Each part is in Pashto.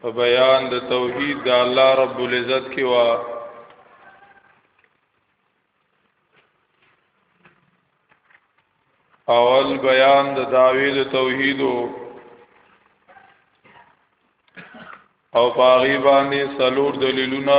په بیان د توحید د الله رب العزت کې وا اول بیان د داوی د توحید او پاغي باندې سلور دلیلونه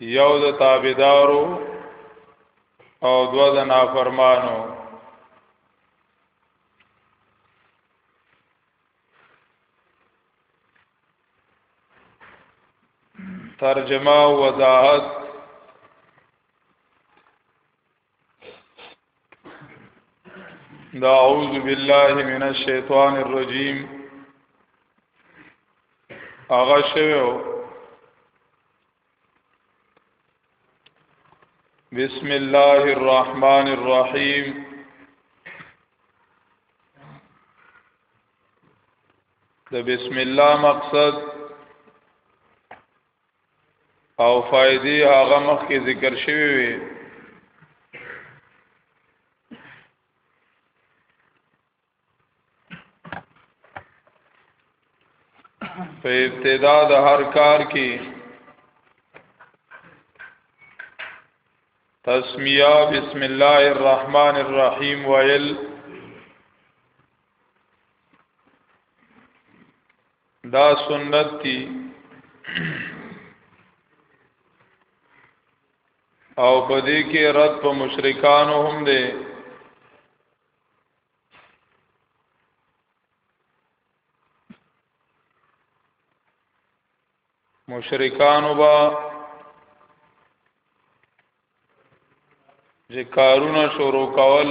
یو د تابعدارو او دو د نافرمانو ترجمه وضاحت دا اعوذ بالله من الشیطان الرجیم هغه شوو بسم الله الرحمن الرحیم د بسم الله مقصد او فائدې هغه مخ کې ذکر شوی وي په ابتدا د هر کار کې تسمیه بسم الله الرحمن الرحیم ویل دا سنت دی او په دې کې رد په مشرکانو هم دی مشرکانو با چې کارونه شروع کول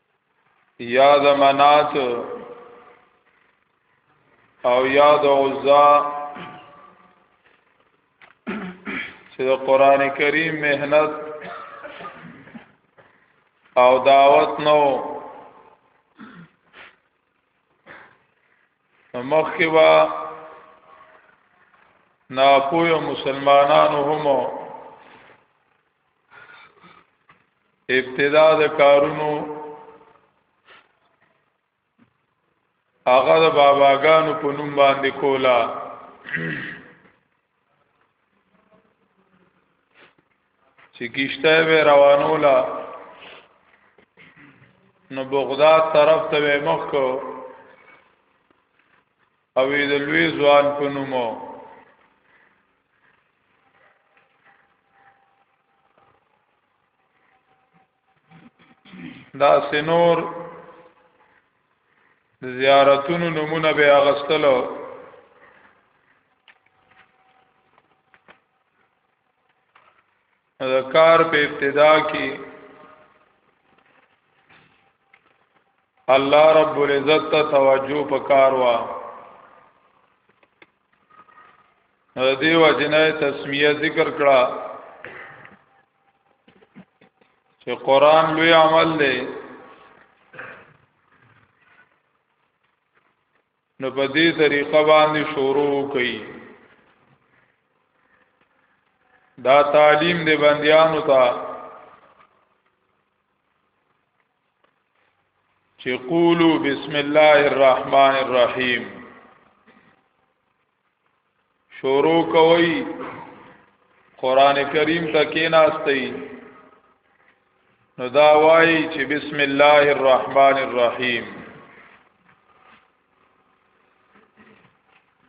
یا د منات او یا د عزا چې د قران کریم مهنت او دعوت نو مخکې وا ناپوه مسلمانانو هم ابتدا د کارونو هغه د باباګانو په نوم باندې کولا چې کیشته به روانولا نو بغداد طرف ته مخ کو او د لوی ځوان په نومو دا سنور زیارتونو نمونه به اغستلو د کار په ابتدا کې الله رب العزت ته توجه پکار وا دیو جنې تسمیه ذکر کړه چې قران لوی عمل دی نو په دې طریقه باندې شروع کړي دا تعلیم دې بندیانو ته چې قولو بسم الله الرحمن الرحیم شروع کوي قران کریم ته کیناستي نو دا وایي چې بسم الله الرحمن الرحیم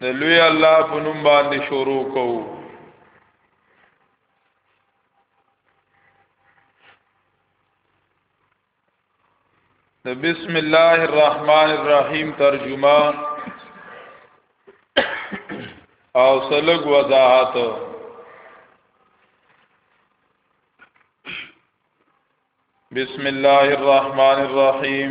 د لوی الله په نوم باندې شروع کوو بسم الله الرحمن الرحیم ترجمه او سلګ وضاحت بسم الله الرحمن الرحیم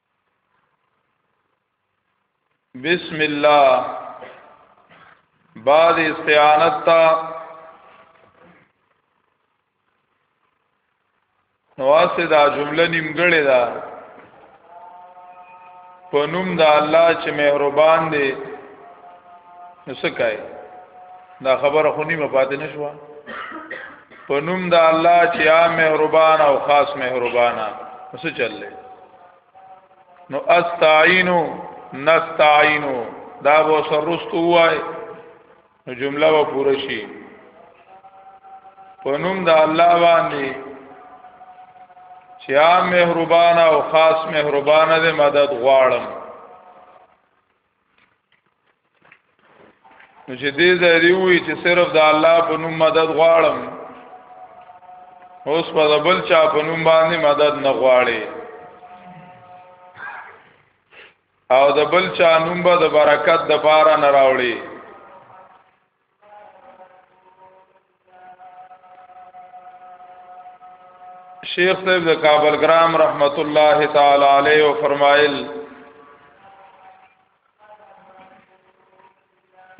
بسم الله بعد استعانت تا نواسه دا جمله نیمګړې ده په نوم د الله چې مهربان دی نو سکای دا خبره خونی مې پاتې نشو په نوم د الله چې عام مهربان او خاص مهربان نو څه چللې نو استعینو نستعینو دا به سرست وای نو جمله و پوره شي په نوم د الله باندې چې عام مهربان او خاص مهربان دې مدد غواړم نو چې دې ځای وی چې صرف د الله په نوم مدد غواړم اوس په بل چا په نوم باندې مدد نه غواړي او د بل چا نوم به د برکت د پاره نه راوړي شیخ صاحب د کابل ګرام رحمت الله تعالی علیه فرمایل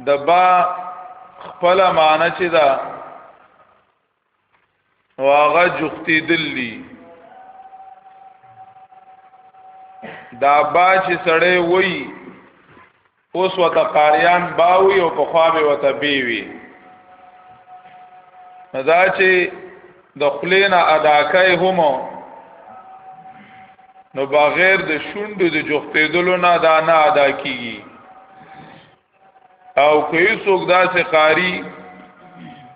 د با خپل معنی چې دا او هغه جختی دلی دا با چې سړی وای اوس وته قاریان باوي او په خوا به وته بیوي دا چې د خلینا ادا کوي هم نو بغیر د شوندو د جختیدلو نه دا نه ادا کیږي او که هیڅوک داسې قاری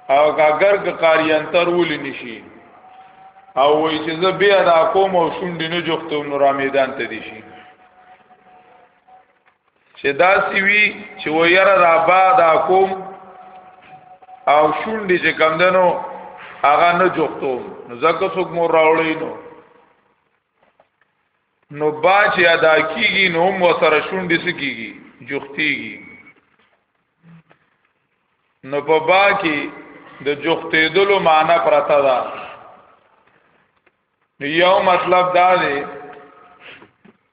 او اگر که قاری انتر ولې نشي او وای چې زه بیا دا کوم او شونډې نه جوختوم نو را میدان ته دي شي چې دا سی وی چې و یره را با دا کوم او شونډې چې کم دنو هغه نه جوختوم نو زکه څوک مور راوړی نو نو با چې ادا کیږي نو هم وسره شونډې سکیږي جوختیږي نو په با کې د جوختېدلو معنی پرته ده یو مطلب دا دی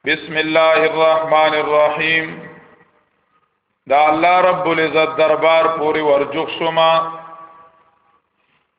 بسم الله الرحمن الرحیم دا الله رب العزت دربار پوری ورجوخ شوما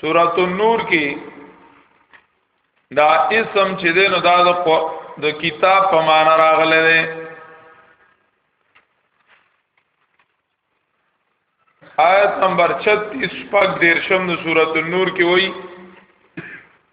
سورۃ النور کې دا اسم چې دی نو دا د کتاب په معنا راغلی دی آیت نمبر 36 پاک دیرشم د سورۃ النور کې وایي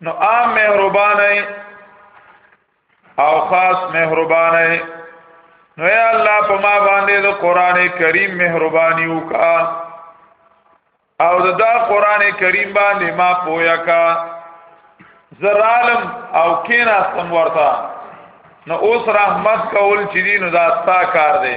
نو عام مهربانه او خاص مهربانه نو یا الله په ما باندې د قران کریم مهرباني وکا او دا قران کریم باندې ما پویا کا زرالم او کینا سم ورتا نو اوس رحمت کول چې دین دا ستا کار دی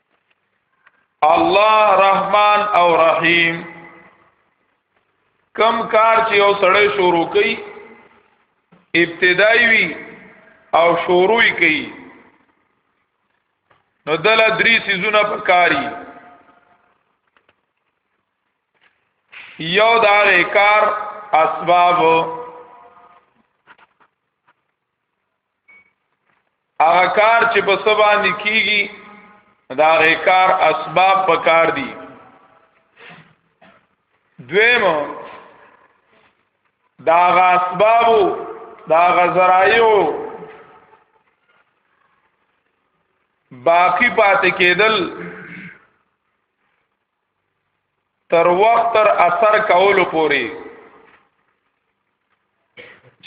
الله رحمان او رحیم کم کار چې یو سړی شروع کوي ابتدایي وي او شروع یې کوي نو دله درې سيزونه پکاري یو دا کار اسباب هغه کار چې په سبا نکیږي دا ریکار اسباب پکار دي دویم دا غ اسباب دا غ زرایو باقی پاتې کېدل تر وخت تر اثر کولو پوری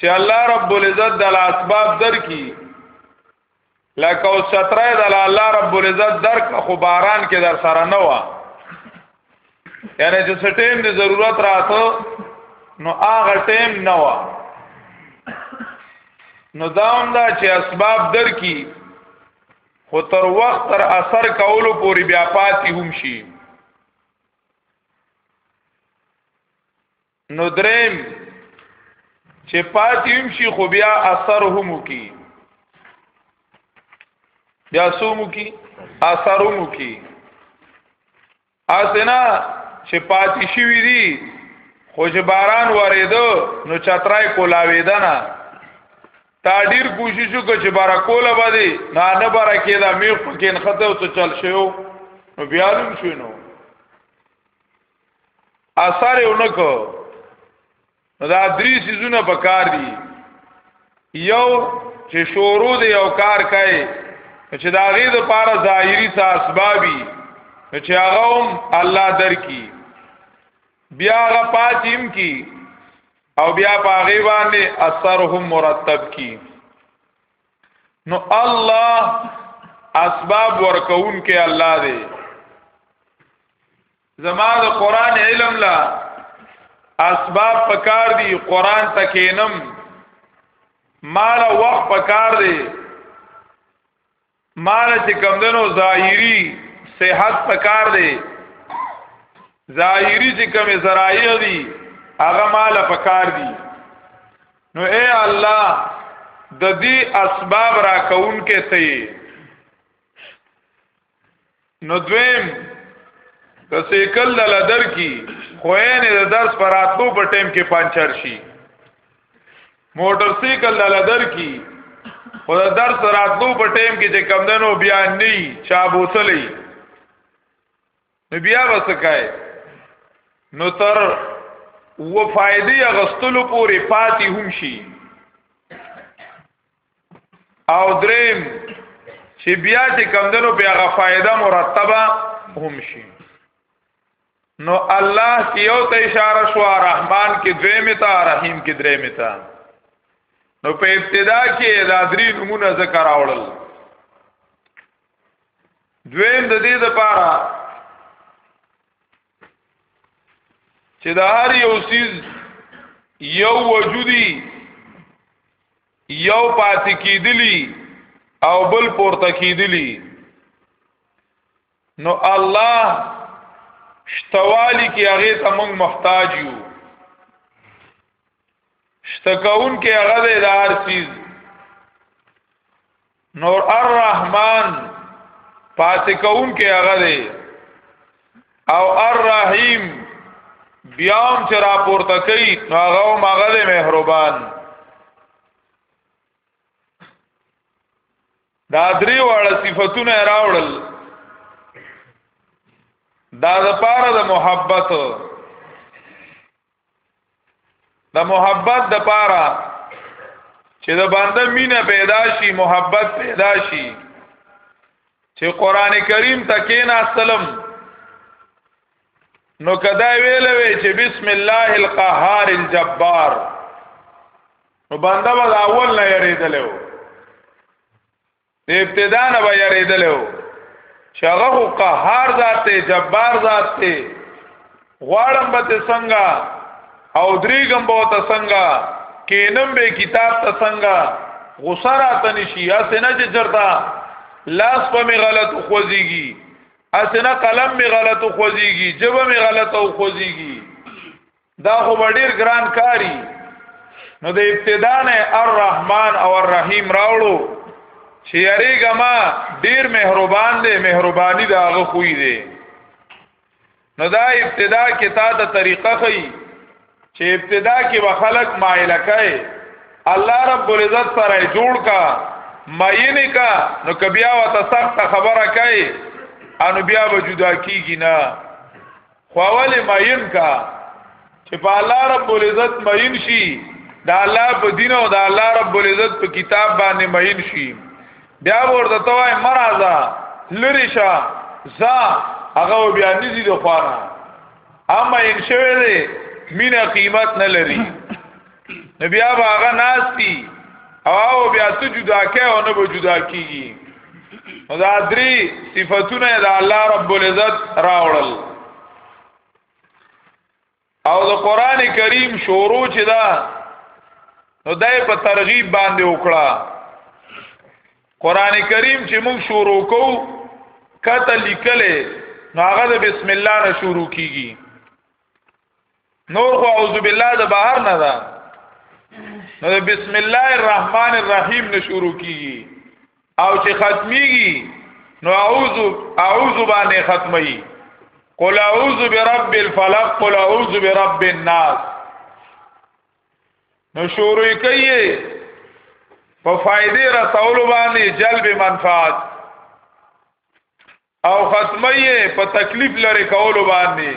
چې الله رب العزت د اسباب درکې لکه او ستره د الله رب العزت درک خو باران کې در سره نه و یعنی چې سټیم د ضرورت راته نو هغه ټیم نه و نو دا هم دا چې اسباب درکې خو تر وخت تر اثر کولو پورې بیا پاتې هم شي نو دریم چې پاتې هم شي خو بیا اثر هم کی بیا سومو کی اثر هم کی اسنا چې پاتې شوی دی خو چې باران وریدو نو چترای کولاویدنه تا ډیر کوشش وکړ چې بارا کوله باندې نه نه بارا کېدا میخ پکې نه خته او څه چل شو نو بیا لوم شو نو اثر یې ونکو دا درې سيزونه په کار دي یو چې شورو دی او کار کوي چې دا غي د پاره ظاهري څه اسبابي چې هغه هم الله درکې بیا هغه پاتیم کی او بیا پاغي باندې اثر هم مرتب کی نو الله اسباب ورکون کې الله دی زما د قران علم لا اسباب پکار دي قران تکینم مال وخت پکار دي مال چې کمدنو ظاهری صحت پکار دي ظاهری چې کمی ذرایع دي هغه مال پکار دي نو اے الله د دې اسباب را کون کې ته نو دویم که سیکل د لدر کی خوینه د درس پر اتلو په ټیم کې پنچر شي موټر سیکل د لدر کی خو د درس راتلو په ټیم کې چې کمدنو بیا نه چا بوتلې نو بیا وسکای نو تر و فائدې غستلو پورې پاتې هم شي او دریم چې بیا چې کمدنو په هغه فائدہ مرتبه هم شي نو الله کې یو ته اشاره شو رحمان کې دوی متا رحیم کې درې متا نو په ابتدا کې دا درې نمونه ذکر راوړل دویم د دې لپاره چې د هر یو سیز یو وجودي یو پاتې کیدلی او بل پورته کیدلی نو الله شتوالی کې هغه ته موږ محتاج یو شتکون کې هغه د هر چیز نور الرحمن پاتې کون کې هغه دی او الرحیم بیا هم چې راپورته کوي نو هغه هم هغه دی مهربان دا درې واړه صفاتونه راوړل دا د پاره د محبت د محبت د پاره چې د باندې مینه پیدا شي محبت پیدا شي چې قران کریم تکې نه سلام نو کدا ویل وی چې بسم الله القهار الجبار نو باندې ول اول نه یریدلو د ابتدا نه به یریدل وو چې هغه خو قهار ذات دی جبار ذات دی غواړم به څنګه او دریګم به ته څنګه کینم به کتاب ته څنګه غصه را تنشي اسنه چې چرتا لاس په می غلط خوځيږي اسنه قلم می غلط خوځيږي جبه می غلط او خوځيږي دا خو ډیر ګران کاری نو د ابتدا نه الرحمن او الرحیم راوړو چې یری ګما ډیر مهربان دی مهرباني دا هغه خوې دی نو دا ابتدا کې تا د طریقه خي چې ابتدا کې به خلق مایله کوي الله رب العزت سره جوړ کا ماینه کا نو کبیا وت سخت خبره کوي انو بیا به جدا کیږي نه خو اولی ماین کا چې په الله رب العزت ماین شي دا الله په دین او دا الله رب العزت په کتاب باندې ماین شي بیا ورته توای مرزا لری شا زا هغه بیا نزي د خوانه اما ان شوه دې مینه قیمت نه لري نو بیا به هغه ناستی او بیا ته جدا کې او نه به جدا کیږي دا درې صفاتونه د الله رب العزت راوړل او د قران کریم شروع چې دا نو دای په ترغیب باندې وکړه قران کریم چې موږ شروع کوو کته لیکلې نو هغه د بسم الله نه شروع کیږي نور خو اعوذ بالله د بهر نه ده نو بسم الله الرحمن الرحیم نه شروع کیږي او چې ختميږي نو اعوذ اعوذ باندې ختمي قل اعوذ برب الفلق قل اعوذ برب الناس نو شروع کوي په فائدې رسول باندې جلب منفعت او ختمه په تکلیف لري کول باندې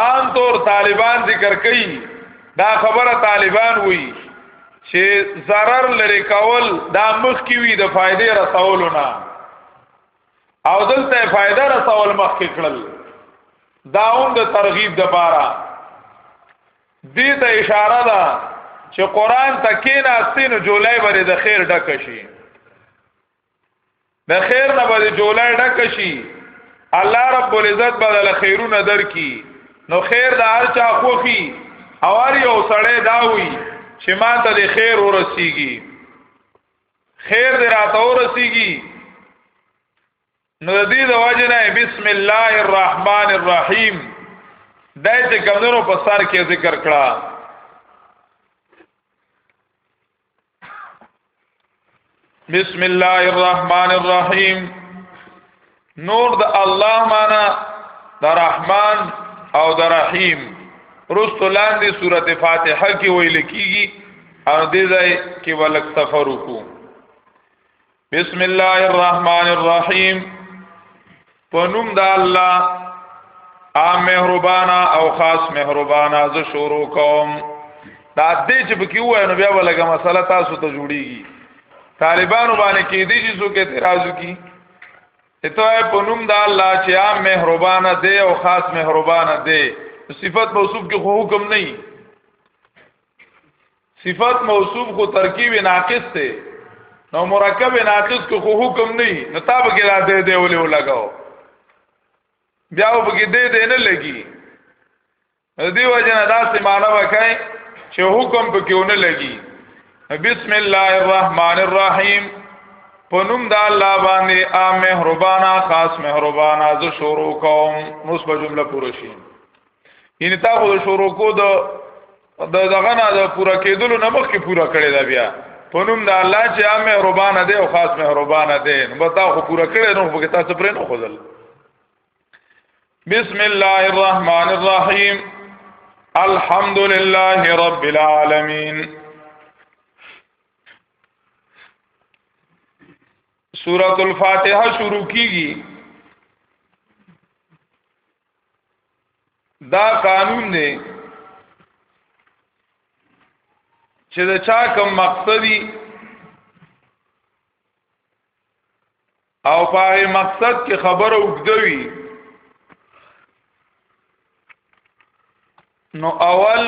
عام طور طالبان ذکر کوي دا خبره طالبان وایي چې zarar لري کول دا مخ کی وی د فائدې رسولونه او دلته فائدہ رسول مخ کې کړل دا هم د ترغیب د پاره دې ته اشاره ده چې قران تکې نه استینو جولای بری د خیر ډک شي د خیر نه به جولای ډک شي الله رب العزت بدل خیرونه درکي نو خیر د هر چا خوخي او هر یو سړی دا وي چې ما ته د خیر ورسیږي خیر دې راته ورسیږي نو د دې د وجه نه بسم الله الرحمن الرحیم دای چې کمنو په سر کې ذکر کړه بسم الله الرحمن الرحیم نور د الله معنا د رحمان او د رحیم رست لاندې سورته فاتحه کې ویل کیږي او دې ځای کې ولک سفر وکړو بسم الله الرحمن الرحیم پنوم د الله عام مهربانا او خاص مهربانا ز شروع کوم دا دې چې بکی وای نو بیا ولګه مسله تاسو ته جوړیږي طالبانو باندې کې دې چې څوک اعتراض کی اته پنوم د الله چې عام مهربانا دی او خاص مهربانا دی صفت موصوف کې خو حکم نه صفت موصوف خو ترکیب ناقص ته نو مرکب ناقص کو خو حکم نه نو تاب کې را دې دې ولې ولګاو بیا په کې دې دې نه لګي دې وجه نه داسې معنا وکای چې حکم په کې ونه لګي بسم الله الرحمن الرحیم پنوم د الله باندې ا مهربانا خاص مهربانا ز شروع کوم نو په جمله پوره شي یعنی تا خو شروع کو د د دغه نه د پورا کېدلو نه مخکې پورا کړی دا بیا په نوم د الله چې عام مهربان دی او خاص مهربان دی نو بتا خو پورا کړی نو په تاسو پرې نه خوذل بسم الله الرحمن الرحیم الحمد لله رب العالمین سورۃ الفاتحه شروع کیږي دا قانون دی چې دا چا کوم مقصدی او په مقصد کې خبره وګدوي نو اول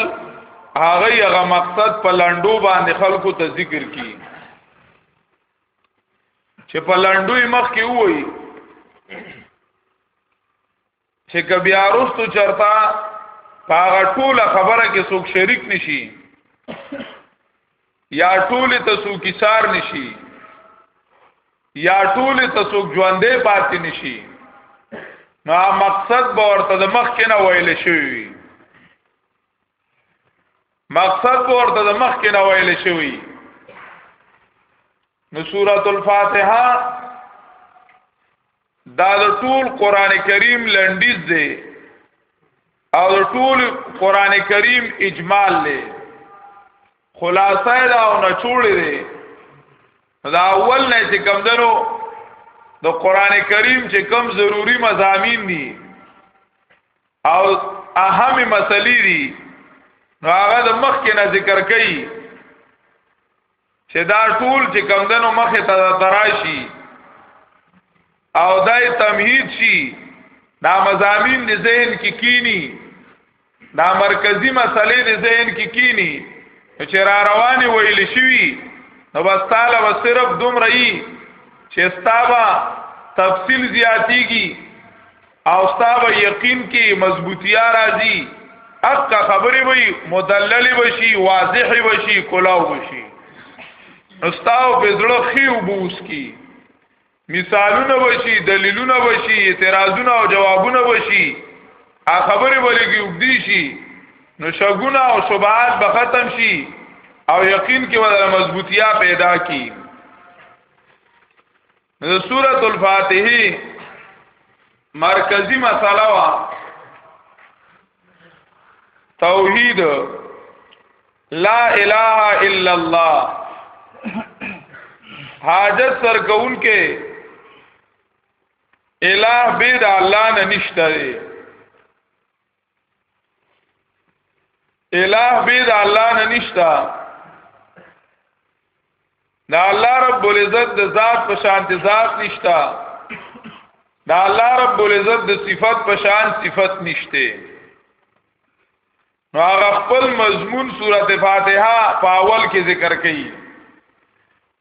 هغه هغه مقصد په لندو باندې خلکو ته ذکر کی چې په لندوی مخ کې وای چې کبیا رستو چرتا پاغه ټوله خبره کې څوک شریک نشي یا ټوله ته څوک کیسار نشي یا ټوله ته څوک ژوندې پاتې نشي نو مقصد به ورته د مخ کې نه ویل شوی مقصد به ورته د مخ کې نه ویل شوی نو سورۃ الفاتحه دا د ټول قران کریم لنډیز دی او د ټول قران کریم اجمال دی خلاصه دا او نچوړ دی دا اول نه چې کم درو د قران کریم چې کم ضروری مزامین دي او اهم مسلې دي نو هغه د مخ کې نه ذکر کړي چې دا ټول چې کمدنو مخه ته تراشي او دای تمهید شي دا مزامین د ذهن کې کی کینی دا مرکزی مسلې د ذهن کې کی کینی چې را رواني ویل شوی نو بس تعالی و صرف دوم رہی چې ستابا تفصیل زیاتیږي او ستا به یقین کې مضبوطیا راځي حق خبرې وي مدلل وشي واضح وشي کلاو وشي استاو بزړه خي وبوس کی مثالونه وشي دلیلونه وشي اعتراضونه او جوابونه وشي ا خبرې ولګي وګدي شي نو شګونه او شبهات به ختم شي او یقین کې ودل مضبوطیا پیدا کی د سورۃ الفاتحه مرکزی مساله وا توحید لا اله الا الله حاجت سر کون کې الہ بيد الله نه نشته الہ به د الله نه نشتا دا الله رب العزت د ذات په شان د ذات نشتا دا الله رب العزت د صفت په شان صفت نشته نو هغه خپل مضمون سورته فاتحه په اول کې ذکر کړي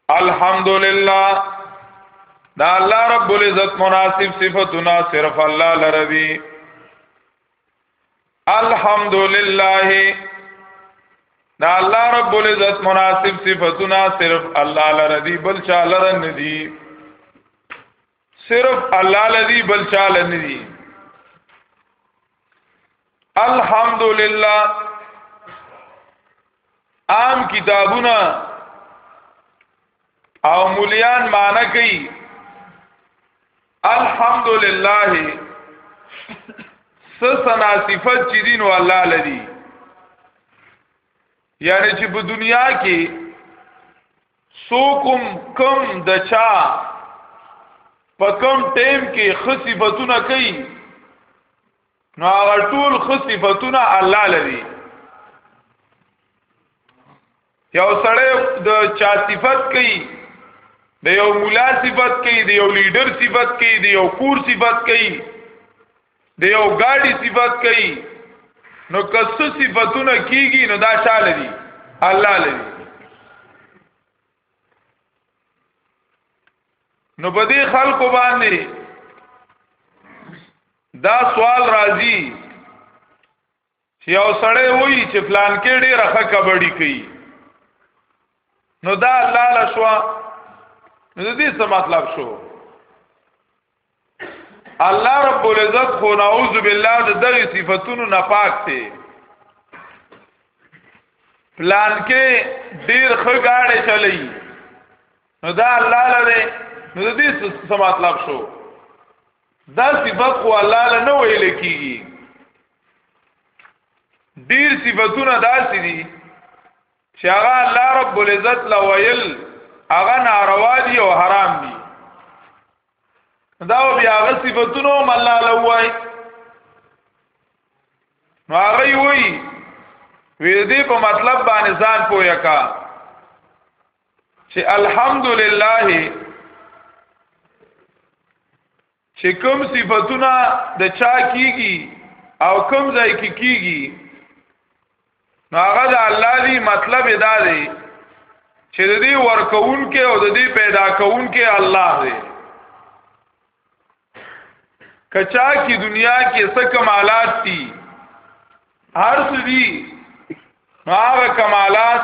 الحمدلله دا الله رب العزت مناسب صفاتنا صرف الله لروي الحمدلله دا الله رب العزت مناسب صفاتنا صرف الله لروي بل چا لرن دي صرف الله لذي بل چا لرن دي الحمدلله عام کتابونه او مليان معنی کوي الحمدلله سسنا صفات چې دین او الله لدی یعنی چې په دنیا کې سوکم کم دچا په کم ټیم کې خصيبتونه کوي نو هغه ټول خو صفاتونه الله لري یو سړی د چا صفت کوي د یو مولا صفت کوي د یو لیډر صفت کوي د یو کور صفت کوي د یو ګاډي صفت کوي نو کسو صفاتونه کیږي نو دا چا لري الله لري نو په دې خلکو باندې دا سوال راځي چې یو سړی وایي چې فلان کې ډېر ښه کبډي کوي نو دا الله لشوا نو دې څه مطلب شو الله رب العزت خو نعوذ بالله د دغه صفاتونو نه پاک دی پلان کې ډیر ښه گاډي چلی نو دا الله لره نو دې څه مطلب شو دا صفات خو الله له نه ویل کیږي ډیر صفاتونه داسې دي چې هغه الله رب العزت لا ویل هغه ناروا دي او حرام دي دا بیا غ صفاتونو مله لوای نو هغه وی وی دې په مطلب باندې ځان پویا کا چې الحمدلله چې کوم صفاتونه د چا کیږي او کوم ځای کې کیږي نو هغه د الله دی مطلب ادا دی چې د دې ورکون کې او د دې پیدا کون کې الله دی کچا کی دنیا کې څه کمالات دي هر څه دي هغه کمالات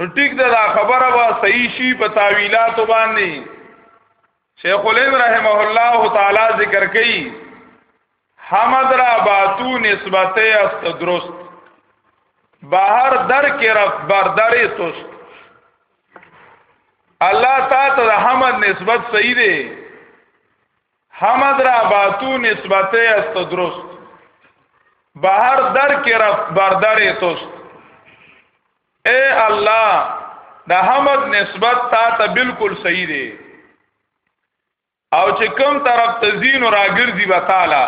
نو ټیک ده دا خبره وا صحیح شي په تعویلات باندې شیخ الهند رحمه الله تعالی ذکر کوي حمد را باتو نسبت است درست بهر در کې رفت بر درې توست الله تعالی ته حمد نسبت صحیح دی حمد را باتو نسبت است درست بهر در کې رفت بر درې توست اے الله د حمد نسبت تا ته بالکل صحیح دی او چې کوم طرف ته زین راګرځي به تعالی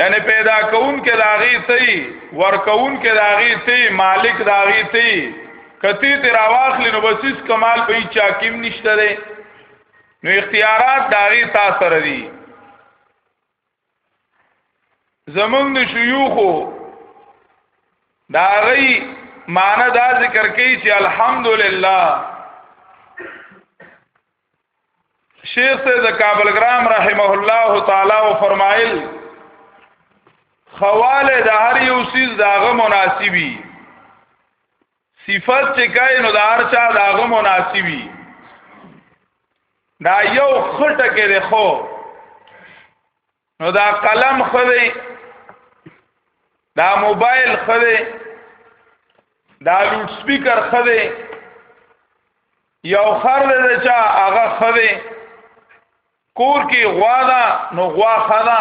یعنی پیدا کون کې داغي تی ور کون کې داغي تی مالک داغي تی کتی تی راواخلی نو بسیس کمال په چا کیم نشته دی نو اختیارات داغي تا سره دی زمونږ د شيوخو دا غي معنی دا ذکر کوي چې الحمدلله شیخ سے د کابل گرام رحمه الله تعالی و فرمایل خواله د هر یو سیز داغه مناسبی صفت چې کای نو د ارچا د هغه مناسبي دا یو خټه کې ده خو نو دا قلم خدي دا موبایل خدي دا لوډ سپیکر خدي یو خر ده چا هغه خدي کور کې غوا ده نو غوا خدا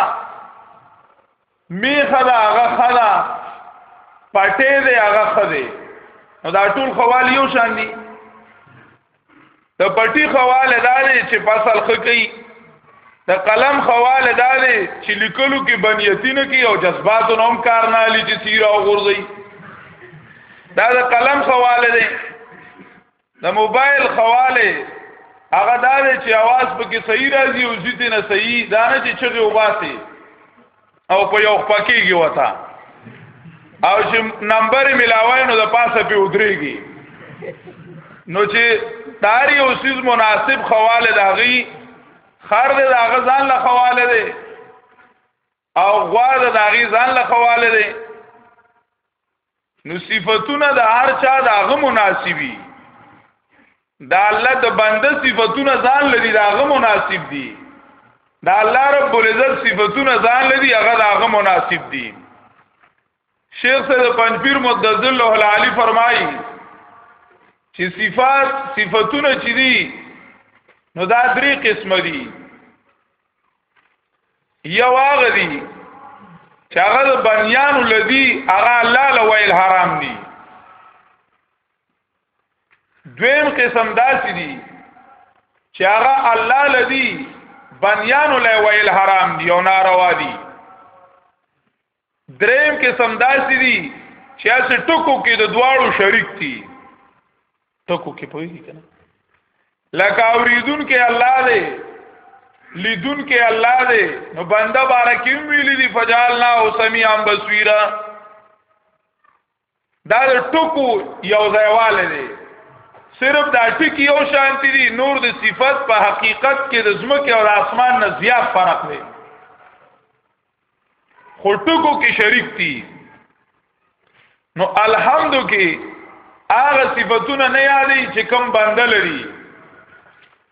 میخه ده هغه خدا پټې ده هغه خده نو دا ټول خوال یو شان دي د پټي خواله داري چې فصل خکې د قلم خواله داري چې لیکلو کې بنیتینه کې او جذباتو نوم کار نه لې چې سیرا او غورځي دا د قلم خواله دی د موبایل خواله هغه دا دی چې आवाज پکې صحیح راځي او زیت نه صحیح دا نه چې چغه وباسي او په یو پکېږي وتا او چې نمبر ملاوي نو د پاسه په ودرېږي نو چې تاری او سیز مناسب خواله داغي خر دې داغه ځان له خواله دی او غواړه د هغه ځان له خواله دی نو صفاتونه د هر چا د هغه مناسبي دا الله د بنده صفاتونه ځان لري دا هغه مناسب دي دا الله رب العزت صفاتونه ځان لري هغه دا هغه مناسب دي شیخ سید پنځپیر مدذل له العالی فرمایي چې صفات صفاتونه چې دي نو دا درې قسم دي یو هغه دي چې هغه د بنیان الذی هغه الله له ویل حرام دي دویم قسم داسې دي چې هغه الله لذي بنیان له ویل حرام دي او ناروا دي دریم قسم داسې دي چې اسې ټکو کې د دواړو شریک دي ټکو کې پوي کنه لکه اوریدون کې الله دې لیدون کې الله دې نو بنده بارکیم ویلې دي فجالنا او سميعا بصیرا دا د ټکو یو ځایواله دی صرف دا ټکی یو شانتی دی نور د صفت په حقیقت کې د زمکه او اسمان نه زیات فرق دی خو ټکو کې شریک دي نو الحمد کې هغه صفاتونه نه یادې چې کم باندې لري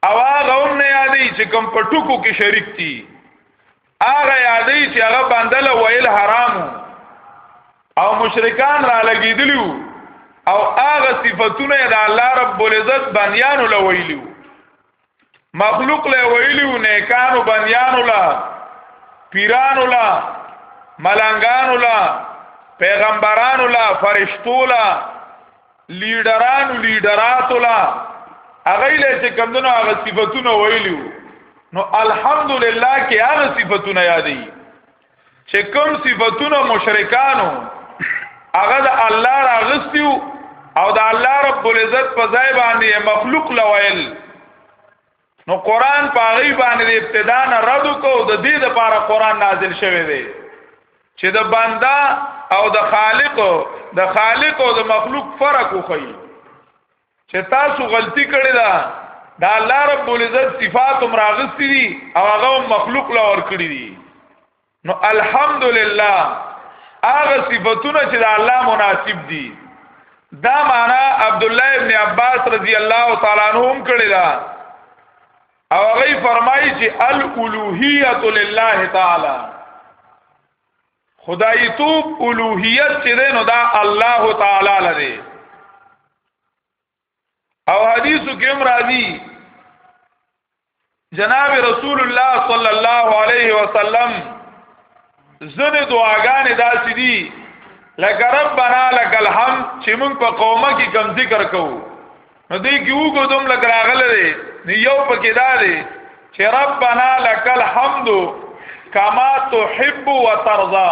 او هغه هم نه یادې چې کم په ټکو کې شریک دي هغه یادې چې هغه باندې له ویل حرام او مشرکان را لګیدلیو او هغه صفاتونه د الله رب العزت بنیانو له ویلیو مخلوق له ویلیو نیکانو بنیانو له پیرانو له ملنګانو له پیغمبرانو له فرشتو له لیډرانو لیډراتو لا هغه له چې کمندونو هغه صفاتونه ویلو نو الحمدلله کې هغه صفاتونه یادې چې کوم صفاتونه مشرکانو هغه د الله راغستیو او د الله رب العزت په ځای باندې مخلوق لویل نو قران په غي باندې ابتدا نه رد کو د دې لپاره قران نازل شوی دی چې د بندا او د خالق د خالق او د مخلوق فرق وخی چې تاسو غلطی کړی دا دا الله رب العزت صفات هم راغستی دي او هغه مخلوق لا ور کړی دي نو الحمدلله هغه صفاتونه چې د الله مناسب دي دا معنا عبد الله ابن عباس رضی الله تعالی عنہ هم کړی دا او هغه فرمایي چې الالوهیت لله تعالی خدای توب الوهیت چې نو دا الله تعالی لري او حدیثو کې هم راځي جناب رسول الله صلی الله علیه وسلم زنه دعاګانې داسې دي لکه ربنا لك الحمد چې موږ په قومه کې کم ذکر کوو نو دې کې وګدم لګ راغله دې یو پکې دا دې چې ربنا لك الحمد کما تحب وترضى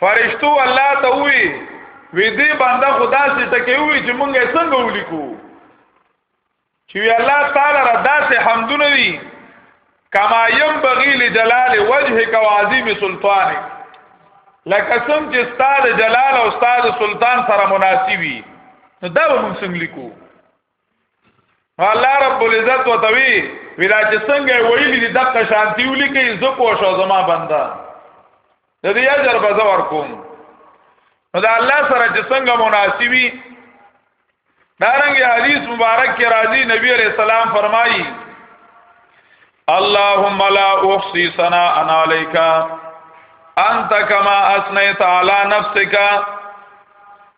فرشتو الله ته وی وی دې بنده خدا سي ټکي وی چې مونږه څنګه ولیکو چې وی الله تعالی را داسې حمدونه دي کما يم بغي لجلال وجهك وعظيم سلطانك لکه څنګه چې استاد جلال او استاد سلطان سره مناسبي نو دا مونږ څنګه لیکو الله رب العزت وتوی ویلا چې څنګه ویلې دي دغه شانتی ولي کې زه پوه شو زما بندا د دې اجر به زه ورکوم نو دا الله سره چې څنګه مناسبي دارنګ حدیث مبارک کې راځي نبی عليه السلام فرمایي اللهم لا احصي ثناء عليك انت كما اثنيت على نفسك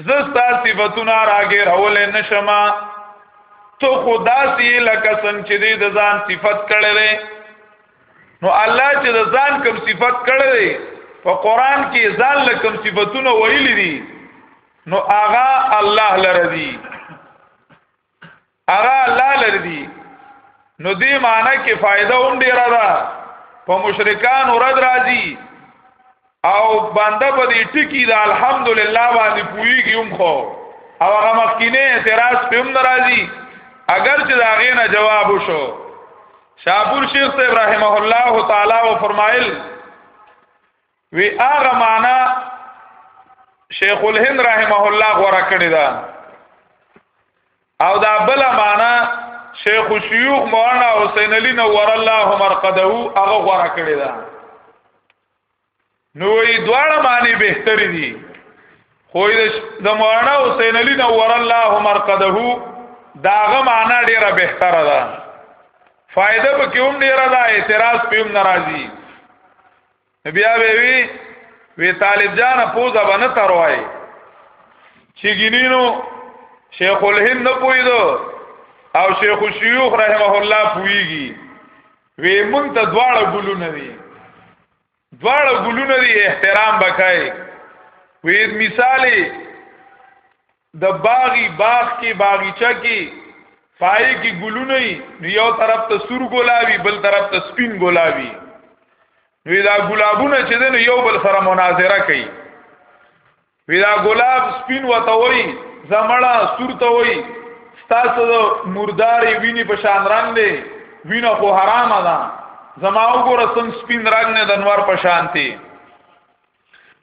زستا صفاتونه راګر اول نشما تو خدا سی لکه څنګه چې د ځان صفت کړلې نو الله چې د ځان کوم صفت کړلې په قران کې ځان لکم صفاتونه ویلې دي نو آغا الله لره دي هغه الله لري دي نو دې معنی کې فائدہ هم ډیره ده په مشرکان ورد راځي او بنده په دې ټکی دا الحمدلله باندې پویږي هم خو او هغه مخکینه اعتراض په هم ناراضي اگر چې دا غینه جواب وشو شاپور شیخ صاحب رحمه الله تعالی و فرمایل وی هغه معنا شیخ الهند رحمه الله غوړه کړی دا او دا بل معنا شیخ شیوخ مولانا حسین علی نور الله مرقده هغه غوړه کړی دا نو یې دواړه معنی بهتر دي خو د مولانا حسین علی نور الله مرقده داغه معنا ډیره بهتره ده فائدہ به کوم ډیره ده اعتراض په هم ناراضي بیا به وی وی طالب جان پوزا باندې تروای چې ګینینو شیخ الهند نه پویدو او شیخ الشیوخ رحمه الله پویږي وی مونږ ته دواړه ګلونه دي دواړه ګلونه دي احترام وکای وی مثالی د باغی باغ کې باغچه کې پای کې ګلونه یو طرف ته سور ګلابي بل طرف ته سپین ګلابي وی دا ګلابونه چې دنه یو بل سره مناظره کوي وی دا ګلاب سپین وته وای زمړه سور ته وای ستاسو د مرداري ویني په شان رنگ دی وینه خو حرامه ده زما وګوره څنګه سپین رنگ نه د انوار په شان دی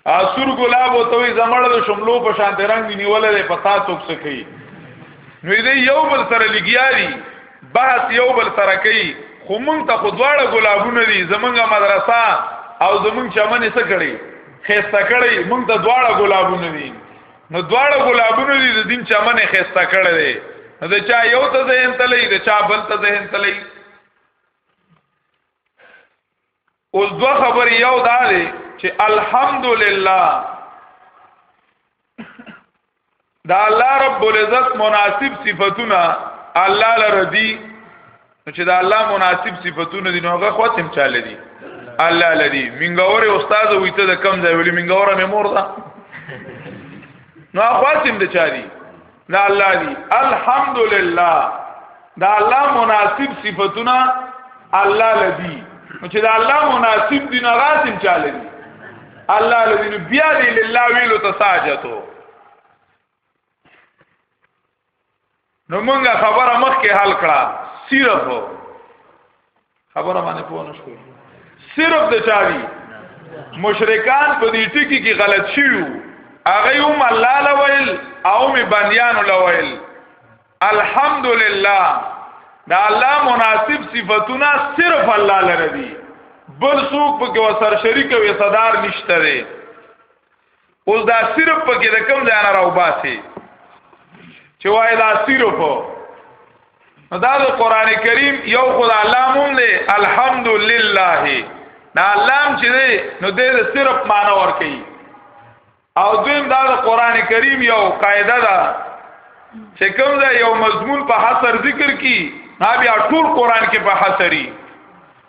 اسور ګلاب او توي زمړ د شملو په شان رنگ نیولې پتا توک سکی نو دې یو بل سره لګیاري بحث یو بل سره کوي خو مونږ ته خو دواړه ګلابونه دي زمونږه مدرسه او زمونږ چمنې څه کړي خسته کړي مونږ ته دواړه ګلابونه دي نو دواړه ګلابونه دي د دین چمنې خسته کړي دي نو د چا یو ته ذهن تلې د چا بل ته ذهن تلې اوس دوه خبرې یو دا دی چې الحمدلله دا الله رب العزت مناسب صفاتونه الله لره دي چې دا الله مناسب صفاتونه دي نو هغه خو تم چاله دي الله لدی منګور استاد وي ته د کم ځای ولې منګور مې مور ده نو خو تم د چاري دا الله دی الحمدلله دا الله مناسب صفاتونه الله لدی چې دا الله مناسب دین راسم چاله دی الله لدی بیا دی لله ویلو تساجتو نو مونږه خبره مخکې حل کړه صرف خبره باندې پوه نه شو صرف د چاوي مشرکان په دې ټکی کې غلط شیو هغه هم الله لویل او می بندیان لویل الحمدلله دا الله مناسب صفاتونه صرف الله لره دي بل څوک په کې وسر شریک وي صدر نشته دی اوس دا صرف پکې د کم ځای نه راوباسي چې وای دا صرف نو دا د قران کریم یو خدای الله مونږ دی الحمدلله دا الله چې دی نو دې صرف معنا ور کوي او دویم دا د قران کریم یو قاعده ده چې کوم ځای یو مضمون په حصر ذکر کی نه بیا ټول قران کې په حصري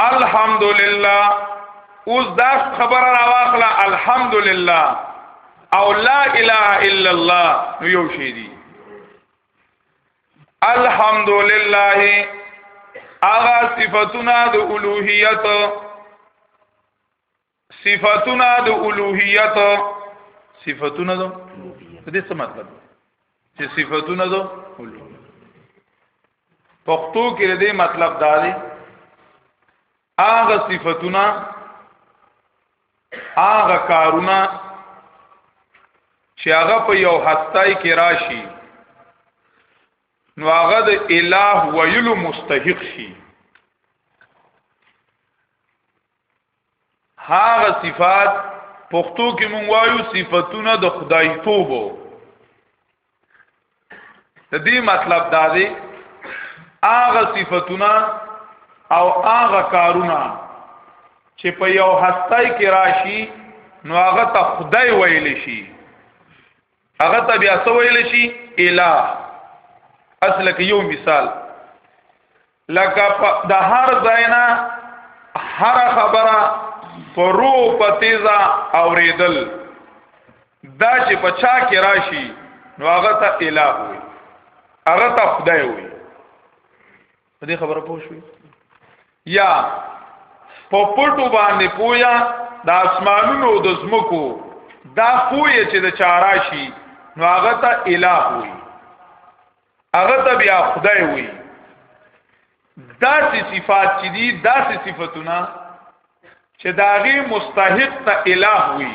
الحمدلله اوس دا خبره را واخله الحمدلله او لا اله الا الله نو یو شی دی الحمدلله اغا صفاتنا د اولوہیت صفاتنا د الوهیت صفاتنا د الوهیت دې څه مطلب چې صفاتنا د الوهیت پښتو کې دې مطلب دا دی هغه صفاتنا هغه کارونه چې هغه په یو هستای کې راشي نو هغه د الٰه ویلو مستحق شي هغه صفات پښتو کې مونږ وایو صفاتونه د خدای توبو د دې مطلب دا دی هغه صفاتونه او هغه کارونه چې په یو هستای کې راشي نو هغه ته خدای ویل شي هغه ته بیا سویل شي اله اصل کې یو مثال لکه د هر ځاینا هر خبره پرو پتیزا اوریدل دا چې پچا کې راشي نو هغه ته اله وي هغه ته خدای وي په دې خبره پوه شو یا په پټو باندې پویا د اسمانونو د زمکو دا پویا چې د چاراشي نو هغه ته الہ وي هغه ته بیا خدای وي دا چې صفات چې دي دا چې صفاتونه چې داغه مستحق ته الہ وي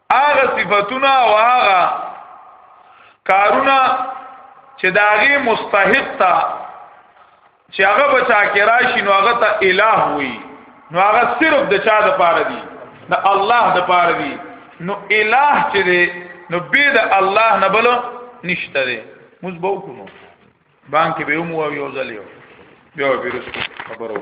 هغه صفاتونه او هغه کارونه چې داغه مستحق تا چې هغه بچا کې راشي نو هغه ته الہ وي نو هغه صرف د چا د پاره دی د الله د پاره دی نو الہ چې دی نو به د الله نه بل نشته دی موږ به وکړو بانک به مو یو ځل یو بیا به خبرو